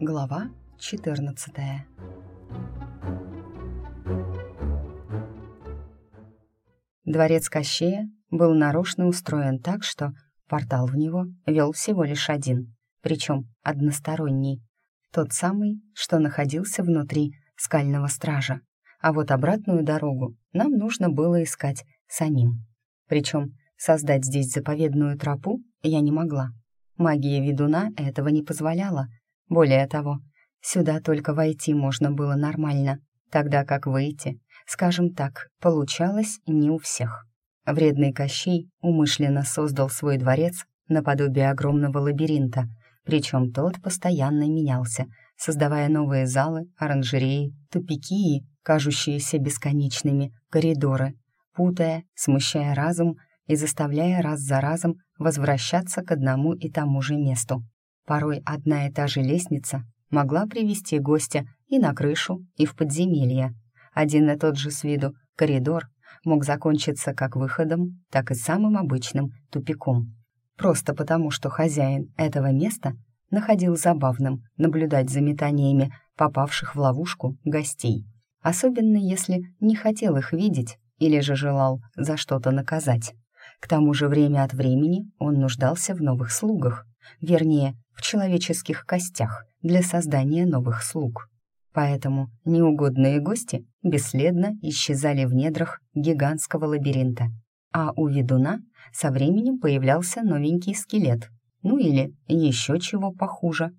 Глава 14 Дворец Кощея был нарочно устроен так, что портал в него вел всего лишь один, причем односторонний, тот самый, что находился внутри скального стража. А вот обратную дорогу нам нужно было искать самим. Причем создать здесь заповедную тропу я не могла. Магия ведуна этого не позволяла. Более того, сюда только войти можно было нормально, тогда как выйти, скажем так, получалось не у всех. Вредный Кощей умышленно создал свой дворец наподобие огромного лабиринта, причем тот постоянно менялся, создавая новые залы, оранжереи, тупики и кажущиеся бесконечными коридоры, путая, смущая разум и заставляя раз за разом возвращаться к одному и тому же месту. Порой одна и та же лестница могла привести гостя и на крышу, и в подземелье. Один и тот же с виду коридор мог закончиться как выходом, так и самым обычным тупиком. Просто потому, что хозяин этого места находил забавным наблюдать за метаниями попавших в ловушку гостей, особенно если не хотел их видеть или же желал за что-то наказать. К тому же время от времени он нуждался в новых слугах, вернее, в человеческих костях для создания новых слуг. Поэтому неугодные гости бесследно исчезали в недрах гигантского лабиринта, а у ведуна со временем появлялся новенький скелет, ну или еще чего похуже.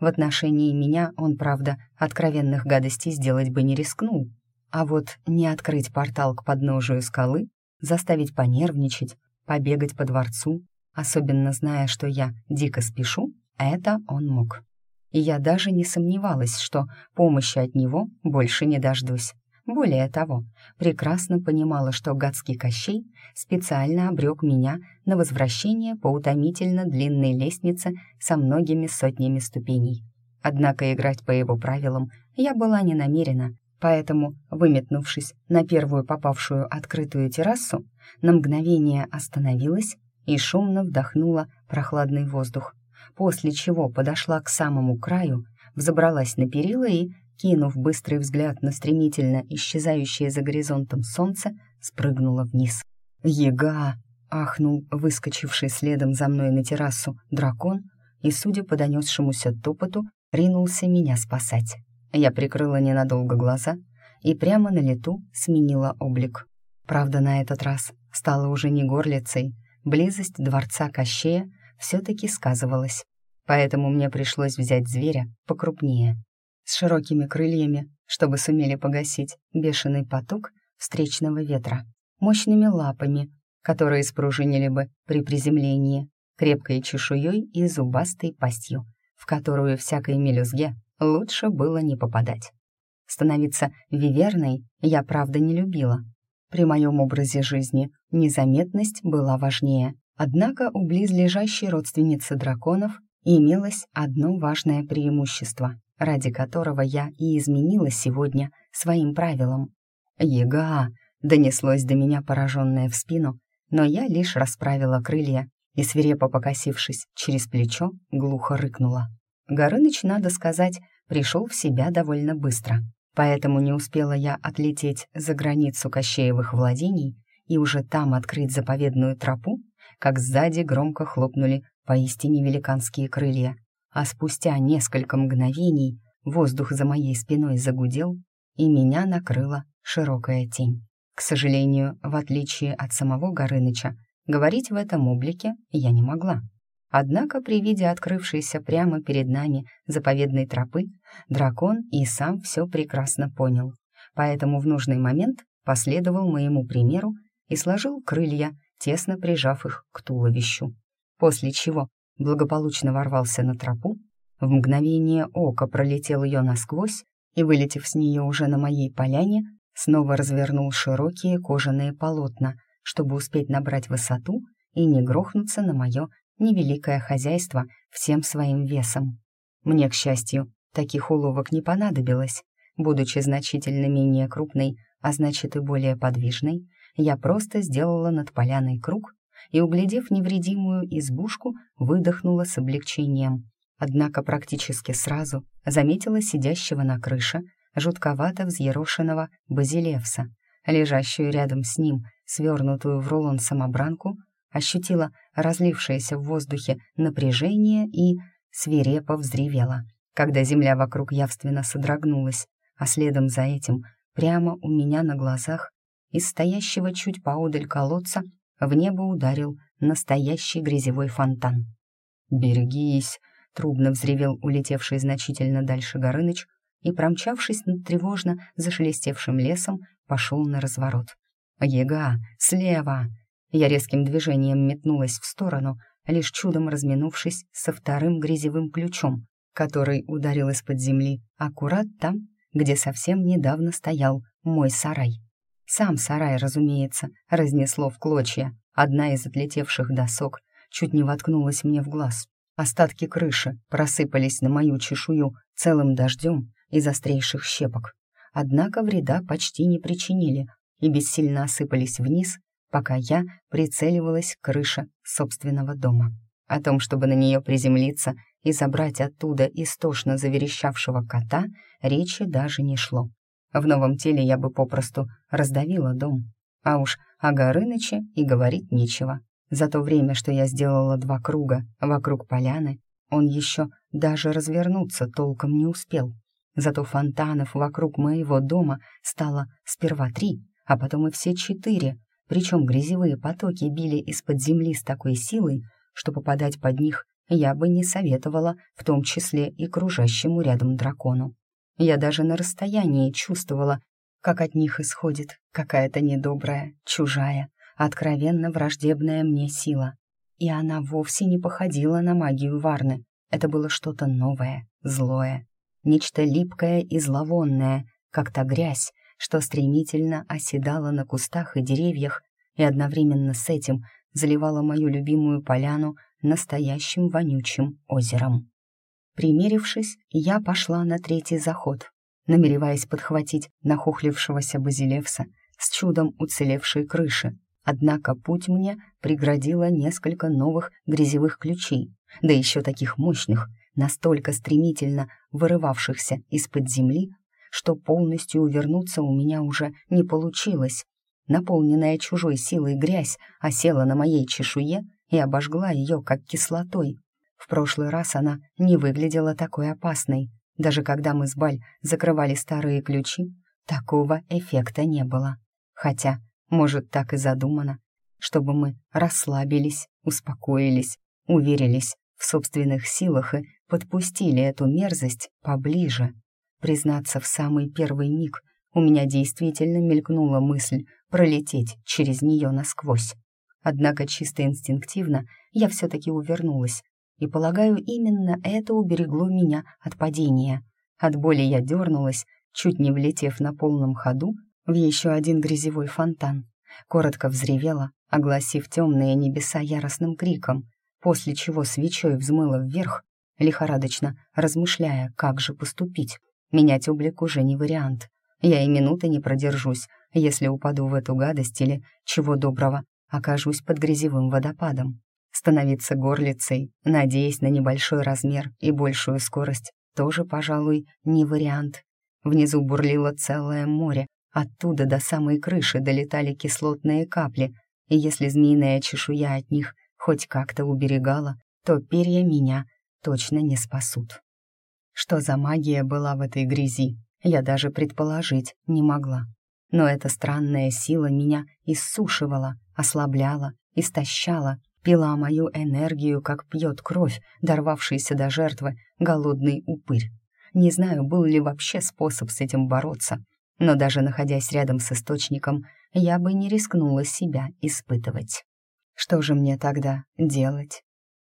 В отношении меня он, правда, откровенных гадостей сделать бы не рискнул, а вот не открыть портал к подножию скалы, заставить понервничать, побегать по дворцу, особенно зная, что я дико спешу, это он мог. И я даже не сомневалась, что помощи от него больше не дождусь. Более того, прекрасно понимала, что гадский Кощей специально обрек меня на возвращение по утомительно длинной лестнице со многими сотнями ступеней. Однако играть по его правилам я была не намерена, поэтому, выметнувшись на первую попавшую открытую террасу, на мгновение остановилась и шумно вдохнула прохладный воздух, после чего подошла к самому краю, взобралась на перила и кинув быстрый взгляд на стремительно исчезающее за горизонтом солнце, спрыгнула вниз. «Ега!» — ахнул выскочивший следом за мной на террасу дракон и, судя по донесшемуся топоту, ринулся меня спасать. Я прикрыла ненадолго глаза и прямо на лету сменила облик. Правда, на этот раз стала уже не горлицей, близость дворца Кощея все-таки сказывалась, поэтому мне пришлось взять зверя покрупнее с широкими крыльями, чтобы сумели погасить бешеный поток встречного ветра, мощными лапами, которые спружинили бы при приземлении, крепкой чешуей и зубастой пастью, в которую всякой мелюзге лучше было не попадать. Становиться виверной я, правда, не любила. При моем образе жизни незаметность была важнее. Однако у близлежащей родственницы драконов имелось одно важное преимущество ради которого я и изменила сегодня своим правилам. «Ега!» — донеслось до меня пораженное в спину, но я лишь расправила крылья и, свирепо покосившись через плечо, глухо рыкнула. Горыныч, надо сказать, пришел в себя довольно быстро, поэтому не успела я отлететь за границу Кощеевых владений и уже там открыть заповедную тропу, как сзади громко хлопнули поистине великанские крылья а спустя несколько мгновений воздух за моей спиной загудел, и меня накрыла широкая тень. К сожалению, в отличие от самого Горыныча, говорить в этом облике я не могла. Однако при виде открывшейся прямо перед нами заповедной тропы, дракон и сам все прекрасно понял, поэтому в нужный момент последовал моему примеру и сложил крылья, тесно прижав их к туловищу, после чего благополучно ворвался на тропу, в мгновение ока пролетел ее насквозь и, вылетев с нее уже на моей поляне, снова развернул широкие кожаные полотна, чтобы успеть набрать высоту и не грохнуться на мое невеликое хозяйство всем своим весом. Мне, к счастью, таких уловок не понадобилось. Будучи значительно менее крупной, а значит и более подвижной, я просто сделала над поляной круг и, углядев невредимую избушку, выдохнула с облегчением. однако практически сразу заметила сидящего на крыше жутковато взъерошенного базилевса, лежащую рядом с ним, свернутую в рулон самобранку, ощутила разлившееся в воздухе напряжение и свирепо взревела, когда земля вокруг явственно содрогнулась, а следом за этим прямо у меня на глазах из стоящего чуть поодаль колодца в небо ударил настоящий грязевой фонтан. «Берегись!» — трубно взревел улетевший значительно дальше Горыныч и, промчавшись над тревожно зашелестевшим лесом, пошел на разворот. «Ега! Слева!» Я резким движением метнулась в сторону, лишь чудом разминувшись со вторым грязевым ключом, который ударил из-под земли аккурат там, где совсем недавно стоял мой сарай. Сам сарай, разумеется, разнесло в клочья. Одна из отлетевших досок чуть не воткнулась мне в глаз. Остатки крыши просыпались на мою чешую целым дождем из острейших щепок. Однако вреда почти не причинили и бессильно осыпались вниз, пока я прицеливалась к крыше собственного дома. О том, чтобы на нее приземлиться и забрать оттуда истошно заверещавшего кота, речи даже не шло. В новом теле я бы попросту раздавила дом. А уж о Горыныче и говорить нечего. За то время, что я сделала два круга вокруг поляны, он еще даже развернуться толком не успел. Зато фонтанов вокруг моего дома стало сперва три, а потом и все четыре, причем грязевые потоки били из-под земли с такой силой, что попадать под них я бы не советовала, в том числе и кружащему рядом дракону. Я даже на расстоянии чувствовала, как от них исходит какая-то недобрая, чужая, откровенно враждебная мне сила. И она вовсе не походила на магию Варны. Это было что-то новое, злое, нечто липкое и зловонное, как та грязь, что стремительно оседала на кустах и деревьях и одновременно с этим заливала мою любимую поляну настоящим вонючим озером. Примерившись, я пошла на третий заход, намереваясь подхватить нахохлившегося базилевса с чудом уцелевшей крыши. Однако путь мне преградило несколько новых грязевых ключей, да еще таких мощных, настолько стремительно вырывавшихся из-под земли, что полностью увернуться у меня уже не получилось. Наполненная чужой силой грязь осела на моей чешуе и обожгла ее, как кислотой, в прошлый раз она не выглядела такой опасной. Даже когда мы с Баль закрывали старые ключи, такого эффекта не было. Хотя, может, так и задумано, чтобы мы расслабились, успокоились, уверились в собственных силах и подпустили эту мерзость поближе. Признаться, в самый первый миг у меня действительно мелькнула мысль пролететь через нее насквозь. Однако чисто инстинктивно я все-таки увернулась, и, полагаю, именно это уберегло меня от падения. От боли я дернулась, чуть не влетев на полном ходу в еще один грязевой фонтан. Коротко взревела, огласив темные небеса яростным криком, после чего свечой взмыла вверх, лихорадочно размышляя, как же поступить. Менять облик уже не вариант. Я и минуты не продержусь, если упаду в эту гадость или, чего доброго, окажусь под грязевым водопадом. Становиться горлицей, надеясь на небольшой размер и большую скорость, тоже, пожалуй, не вариант. Внизу бурлило целое море, оттуда до самой крыши долетали кислотные капли, и если змеиная чешуя от них хоть как-то уберегала, то перья меня точно не спасут. Что за магия была в этой грязи, я даже предположить не могла. Но эта странная сила меня иссушивала, ослабляла, истощала, пила мою энергию, как пьет кровь, дорвавшийся до жертвы голодный упырь. Не знаю, был ли вообще способ с этим бороться, но даже находясь рядом с источником, я бы не рискнула себя испытывать. Что же мне тогда делать?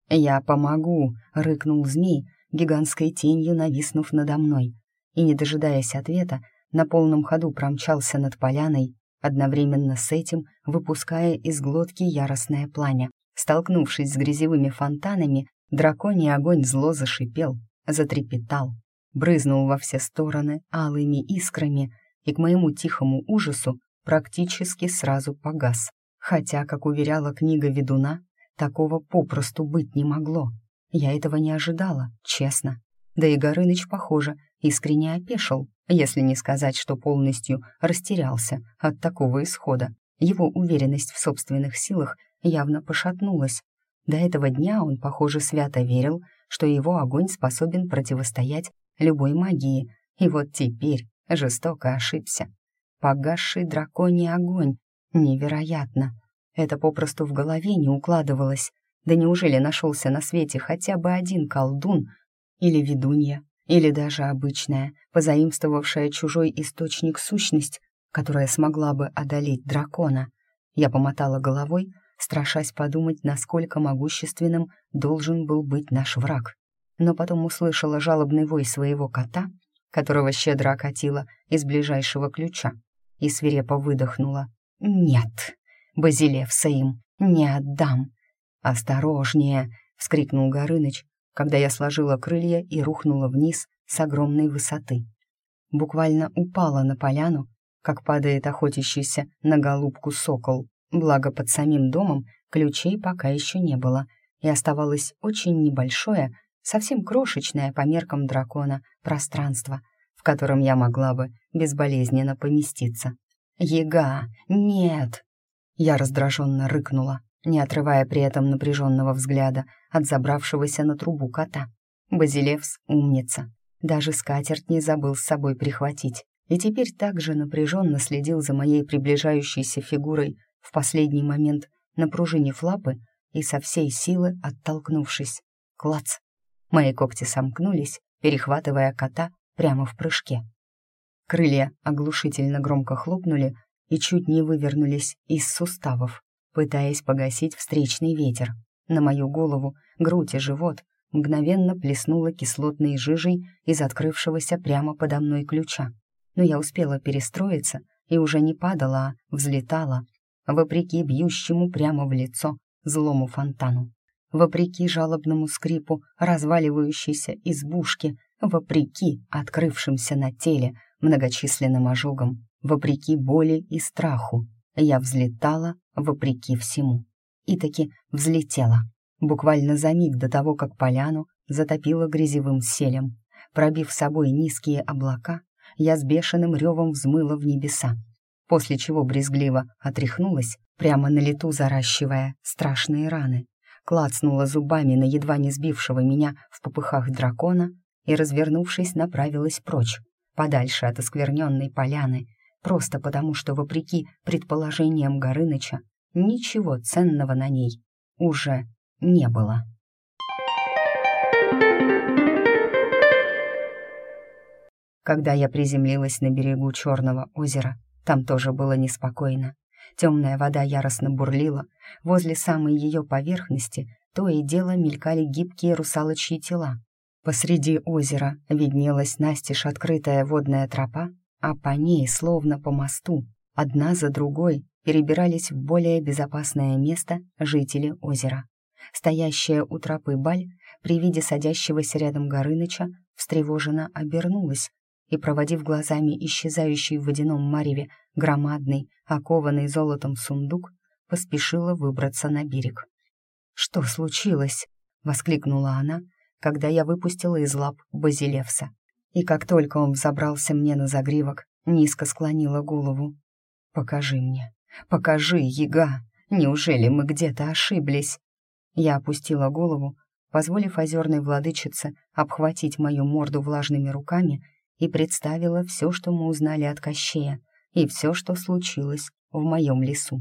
«Я помогу!» — рыкнул змей, гигантской тенью нависнув надо мной, и, не дожидаясь ответа, на полном ходу промчался над поляной, одновременно с этим выпуская из глотки яростное пламя. Столкнувшись с грязевыми фонтанами, драконий огонь зло зашипел, затрепетал, брызнул во все стороны алыми искрами и к моему тихому ужасу практически сразу погас. Хотя, как уверяла книга ведуна, такого попросту быть не могло. Я этого не ожидала, честно. Да и Горыныч, похоже, искренне опешил, если не сказать, что полностью растерялся от такого исхода. Его уверенность в собственных силах явно пошатнулась. До этого дня он, похоже, свято верил, что его огонь способен противостоять любой магии, и вот теперь жестоко ошибся. Погасший драконий огонь. Невероятно. Это попросту в голове не укладывалось. Да неужели нашелся на свете хотя бы один колдун или ведунья, или даже обычная, позаимствовавшая чужой источник сущность, которая смогла бы одолеть дракона? Я помотала головой, страшась подумать, насколько могущественным должен был быть наш враг. Но потом услышала жалобный вой своего кота, которого щедро окатила из ближайшего ключа, и свирепо выдохнула. «Нет, Базилевса им не отдам!» «Осторожнее!» — вскрикнул Горыныч, когда я сложила крылья и рухнула вниз с огромной высоты. Буквально упала на поляну, как падает охотящийся на голубку сокол. Благо под самим домом ключей пока еще не было, и оставалось очень небольшое, совсем крошечное по меркам дракона пространство, в котором я могла бы безболезненно поместиться. «Ега! Нет!» Я раздраженно рыкнула, не отрывая при этом напряженного взгляда от забравшегося на трубу кота. Базилевс — умница. Даже скатерть не забыл с собой прихватить, и теперь также напряженно следил за моей приближающейся фигурой в последний момент, напружинив лапы и со всей силы оттолкнувшись. Клац! Мои когти сомкнулись, перехватывая кота прямо в прыжке. Крылья оглушительно громко хлопнули и чуть не вывернулись из суставов, пытаясь погасить встречный ветер. На мою голову, грудь и живот мгновенно плеснуло кислотной жижей из открывшегося прямо подо мной ключа. Но я успела перестроиться и уже не падала, а взлетала, вопреки бьющему прямо в лицо злому фонтану, вопреки жалобному скрипу разваливающейся избушки, вопреки открывшимся на теле многочисленным ожогам, вопреки боли и страху. Я взлетала вопреки всему. И таки взлетела, буквально за миг до того, как поляну затопило грязевым селем. Пробив собой низкие облака, я с бешеным ревом взмыла в небеса, после чего брезгливо отряхнулась, прямо на лету заращивая страшные раны, клацнула зубами на едва не сбившего меня в попыхах дракона и, развернувшись, направилась прочь, подальше от оскверненной поляны, просто потому что, вопреки предположениям Горыныча, ничего ценного на ней уже не было. Когда я приземлилась на берегу Черного озера, там тоже было неспокойно. Темная вода яростно бурлила, возле самой ее поверхности то и дело мелькали гибкие русалочьи тела. Посреди озера виднелась настежь открытая водная тропа, а по ней, словно по мосту, одна за другой перебирались в более безопасное место жители озера. Стоящая у тропы Баль при виде садящегося рядом Горыныча встревоженно обернулась, и, проводив глазами исчезающий в водяном мареве громадный, окованный золотом сундук, поспешила выбраться на берег. «Что случилось?» — воскликнула она, когда я выпустила из лап Базилевса. И как только он взобрался мне на загривок, низко склонила голову. «Покажи мне, покажи, яга! Неужели мы где-то ошиблись?» Я опустила голову, позволив озерной владычице обхватить мою морду влажными руками и представила все, что мы узнали от Кощея, и все, что случилось в моем лесу.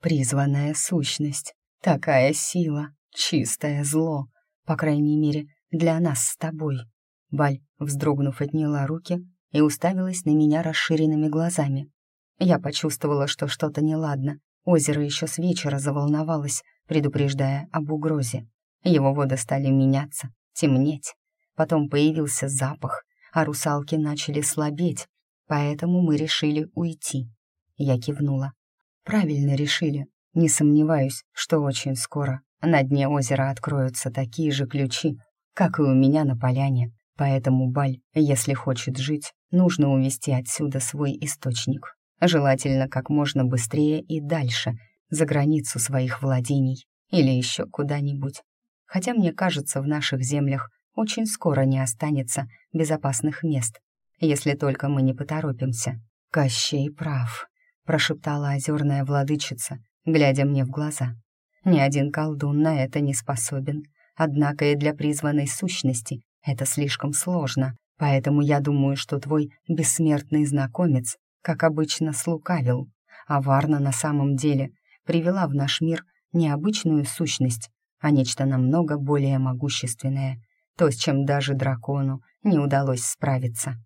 Призванная сущность, такая сила, чистое зло, по крайней мере, для нас с тобой. Баль, вздрогнув, отняла руки и уставилась на меня расширенными глазами. Я почувствовала, что что-то неладно. Озеро еще с вечера заволновалось, предупреждая об угрозе. Его воды стали меняться, темнеть. Потом появился запах, а русалки начали слабеть, поэтому мы решили уйти. Я кивнула. Правильно решили. Не сомневаюсь, что очень скоро на дне озера откроются такие же ключи, как и у меня на поляне. Поэтому Баль, если хочет жить, нужно увести отсюда свой источник. Желательно как можно быстрее и дальше, за границу своих владений или еще куда-нибудь. хотя мне кажется, в наших землях очень скоро не останется безопасных мест, если только мы не поторопимся. Кощей прав, прошептала озерная владычица, глядя мне в глаза. Ни один колдун на это не способен. Однако и для призванной сущности это слишком сложно, поэтому я думаю, что твой бессмертный знакомец, как обычно, слукавил, а Варна на самом деле привела в наш мир не обычную сущность, а нечто намного более могущественное, то, с чем даже дракону не удалось справиться.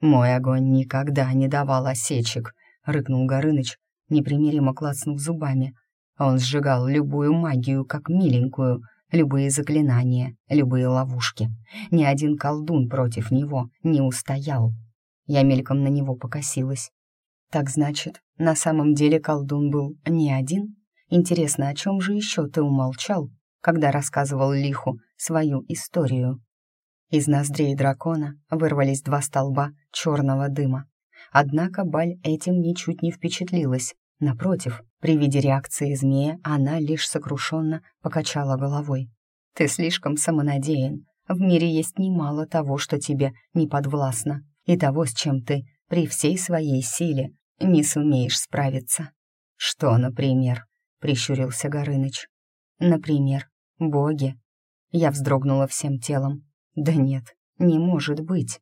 «Мой огонь никогда не давал осечек», — рыкнул Горыныч, непримиримо клацнув зубами. Он сжигал любую магию, как миленькую, любые заклинания, любые ловушки. Ни один колдун против него не устоял. Я мельком на него покосилась. Так значит, на самом деле колдун был не один? Интересно, о чем же еще ты умолчал, когда рассказывал Лиху свою историю? Из ноздрей дракона вырвались два столба черного дыма. Однако Баль этим ничуть не впечатлилась. Напротив, при виде реакции змея она лишь сокрушенно покачала головой. «Ты слишком самонадеян. В мире есть немало того, что тебе не подвластно, и того, с чем ты при всей своей силе не сумеешь справиться». «Что, например?» — прищурился Горыныч. «Например, боги». Я вздрогнула всем телом. «Да нет, не может быть».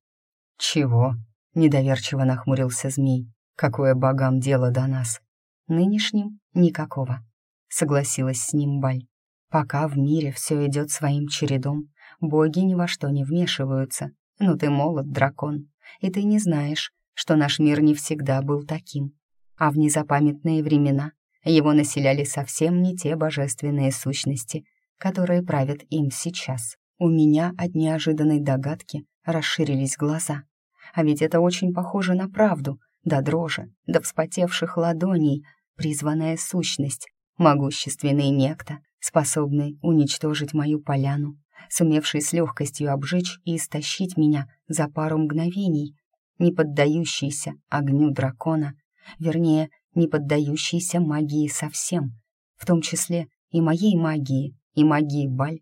«Чего?» — недоверчиво нахмурился змей. «Какое богам дело до нас?» «Нынешним никакого», — согласилась с ним Баль. «Пока в мире все идет своим чередом, боги ни во что не вмешиваются. Но ты молод, дракон, и ты не знаешь, что наш мир не всегда был таким. А в незапамятные времена его населяли совсем не те божественные сущности, которые правят им сейчас. У меня от неожиданной догадки расширились глаза. А ведь это очень похоже на правду, до дрожи, до вспотевших ладоней, призванная сущность, могущественный некто, способный уничтожить мою поляну, сумевший с легкостью обжечь и истощить меня за пару мгновений, не поддающийся огню дракона, вернее, не поддающийся магии совсем, в том числе и моей магии, и магии Баль,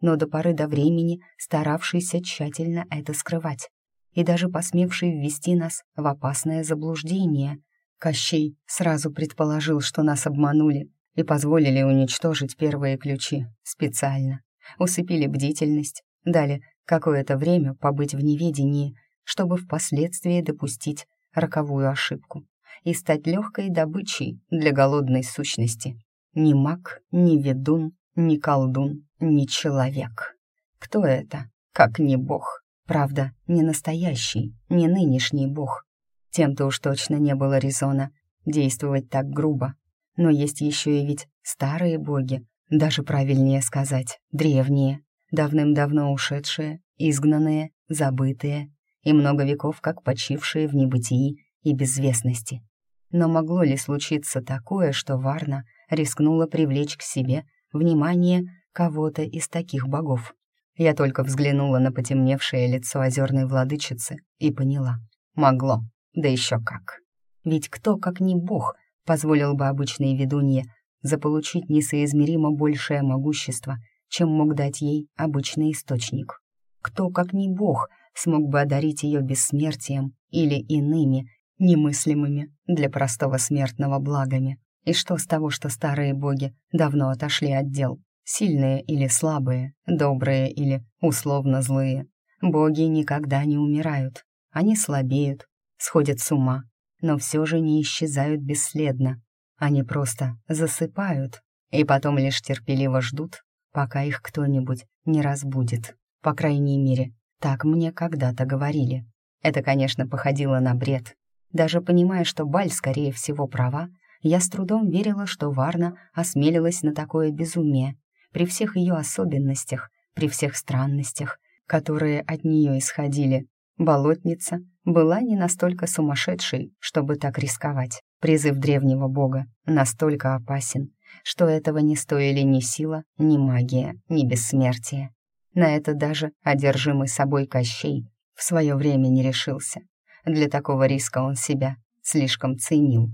но до поры до времени старавшийся тщательно это скрывать и даже посмевший ввести нас в опасное заблуждение. Кощей сразу предположил, что нас обманули и позволили уничтожить первые ключи специально, усыпили бдительность, дали какое-то время побыть в неведении, чтобы впоследствии допустить роковую ошибку и стать легкой добычей для голодной сущности. Ни маг, ни ведун, ни колдун, ни человек. Кто это, как не бог? Правда, не настоящий, не нынешний бог. Тем-то уж точно не было резона действовать так грубо. Но есть еще и ведь старые боги, даже правильнее сказать, древние, давным-давно ушедшие, изгнанные, забытые и много веков как почившие в небытии и безвестности. Но могло ли случиться такое, что Варна рискнула привлечь к себе внимание кого-то из таких богов? Я только взглянула на потемневшее лицо озерной владычицы и поняла. Могло, да еще как. Ведь кто, как не бог, позволил бы обычной ведунье заполучить несоизмеримо большее могущество, чем мог дать ей обычный источник? Кто, как не бог, смог бы одарить ее бессмертием или иными, немыслимыми для простого смертного благами? И что с того, что старые боги давно отошли от дел? Сильные или слабые, добрые или условно злые. Боги никогда не умирают. Они слабеют, сходят с ума, но все же не исчезают бесследно. Они просто засыпают и потом лишь терпеливо ждут, пока их кто-нибудь не разбудит. По крайней мере, так мне когда-то говорили. Это, конечно, походило на бред. Даже понимая, что Баль, скорее всего, права, я с трудом верила, что Варна осмелилась на такое безумие при всех ее особенностях, при всех странностях, которые от нее исходили. Болотница была не настолько сумасшедшей, чтобы так рисковать. Призыв древнего бога настолько опасен, что этого не стоили ни сила, ни магия, ни бессмертие. На это даже одержимый собой Кощей в свое время не решился. Для такого риска он себя слишком ценил.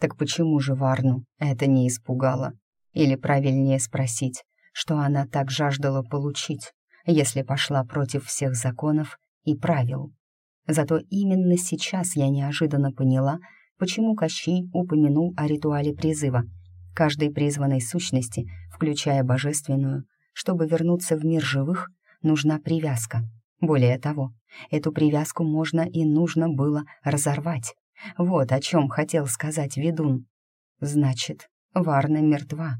Так почему же Варну это не испугало? Или правильнее спросить, что она так жаждала получить, если пошла против всех законов и правил. Зато именно сейчас я неожиданно поняла, почему Кощей упомянул о ритуале призыва. Каждой призванной сущности, включая божественную, чтобы вернуться в мир живых, нужна привязка. Более того, эту привязку можно и нужно было разорвать. Вот о чем хотел сказать ведун. Значит, Варна мертва,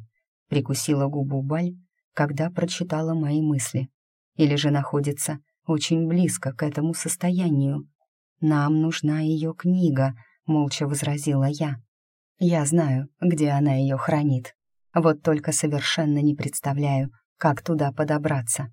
прикусила губу Баль, когда прочитала мои мысли. Или же находится очень близко к этому состоянию. «Нам нужна ее книга», — молча возразила я. «Я знаю, где она ее хранит. Вот только совершенно не представляю, как туда подобраться».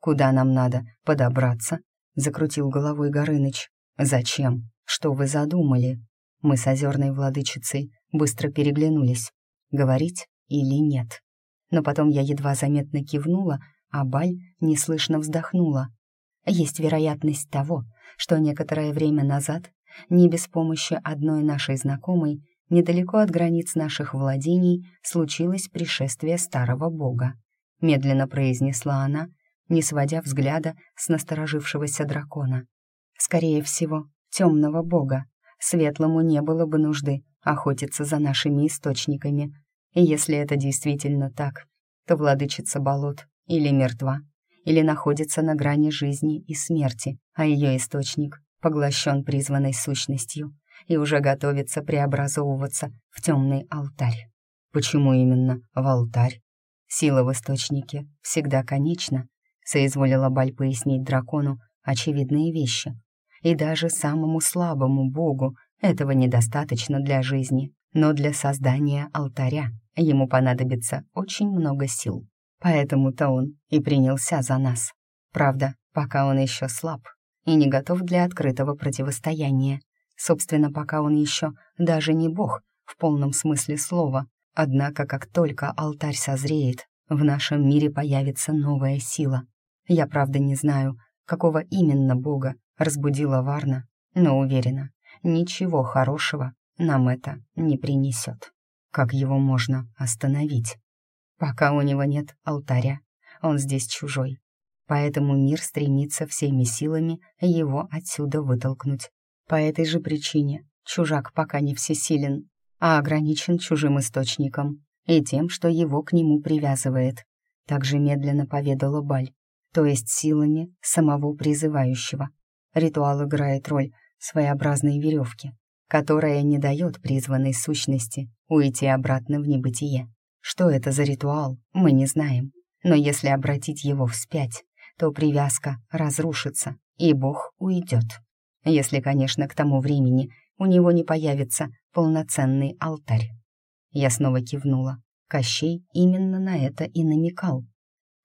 «Куда нам надо подобраться?» — закрутил головой Горыныч. «Зачем? Что вы задумали?» Мы с озерной владычицей быстро переглянулись. Говорить или нет? Но потом я едва заметно кивнула, а Баль неслышно вздохнула. Есть вероятность того, что некоторое время назад, не без помощи одной нашей знакомой, недалеко от границ наших владений случилось пришествие старого бога. Медленно произнесла она, не сводя взгляда с насторожившегося дракона. Скорее всего, темного бога. Светлому не было бы нужды охотиться за нашими источниками. И если это действительно так, то владычица болот или мертва, или находится на грани жизни и смерти, а ее источник поглощен призванной сущностью и уже готовится преобразовываться в темный алтарь. Почему именно в алтарь? Сила в источнике всегда конечна, соизволила Баль пояснить дракону очевидные вещи. И даже самому слабому богу этого недостаточно для жизни, но для создания алтаря ему понадобится очень много сил. Поэтому-то он и принялся за нас. Правда, пока он еще слаб и не готов для открытого противостояния. Собственно, пока он еще даже не бог в полном смысле слова. Однако, как только алтарь созреет, в нашем мире появится новая сила. Я, правда, не знаю, какого именно бога разбудила Варна, но уверена, ничего хорошего нам это не принесет. Как его можно остановить? Пока у него нет алтаря, он здесь чужой. Поэтому мир стремится всеми силами его отсюда вытолкнуть. По этой же причине чужак пока не всесилен, а ограничен чужим источником и тем, что его к нему привязывает. Также медленно поведала Баль, то есть силами самого призывающего. Ритуал играет роль своеобразной веревки, которая не дает призванной сущности уйти обратно в небытие. Что это за ритуал, мы не знаем. Но если обратить его вспять, то привязка разрушится, и Бог уйдет. Если, конечно, к тому времени у него не появится полноценный алтарь. Я снова кивнула. Кощей именно на это и намекал.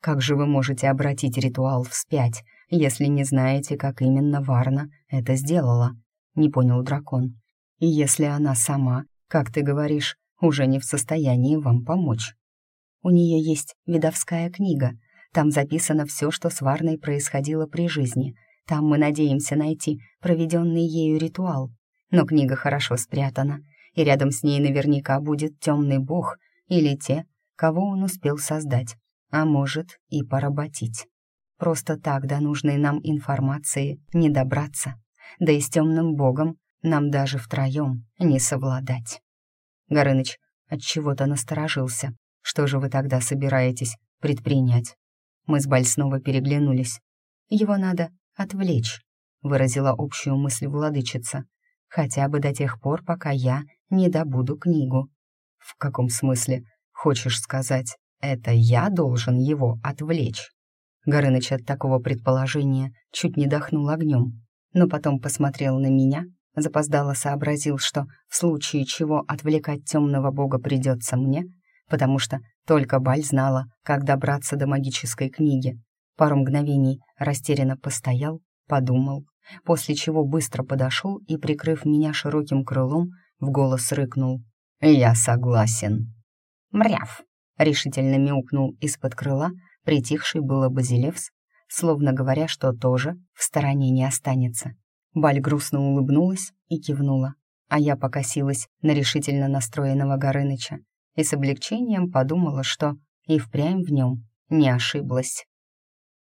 Как же вы можете обратить ритуал вспять, если не знаете, как именно Варна это сделала? Не понял дракон. И если она сама, как ты говоришь, уже не в состоянии вам помочь. У нее есть видовская книга. Там записано все, что с Варной происходило при жизни. Там мы надеемся найти проведенный ею ритуал. Но книга хорошо спрятана, и рядом с ней наверняка будет темный бог или те, кого он успел создать, а может и поработить. Просто так до нужной нам информации не добраться, да и с темным богом нам даже втроем не совладать. Горыныч от чего-то насторожился. Что же вы тогда собираетесь предпринять? Мы с Баль снова переглянулись. Его надо отвлечь, выразила общую мысль владычица. Хотя бы до тех пор, пока я не добуду книгу. В каком смысле? Хочешь сказать, это я должен его отвлечь? Горыныч от такого предположения чуть не дохнул огнем, но потом посмотрел на меня запоздало сообразил, что в случае чего отвлекать темного бога придется мне, потому что только Баль знала, как добраться до магической книги. Пару мгновений растерянно постоял, подумал, после чего быстро подошел и, прикрыв меня широким крылом, в голос рыкнул. «Я согласен». «Мряв!» — решительно мяукнул из-под крыла притихший было Базилевс, словно говоря, что тоже в стороне не останется. Баль грустно улыбнулась и кивнула, а я покосилась на решительно настроенного Горыныча и с облегчением подумала, что и впрямь в нем не ошиблась.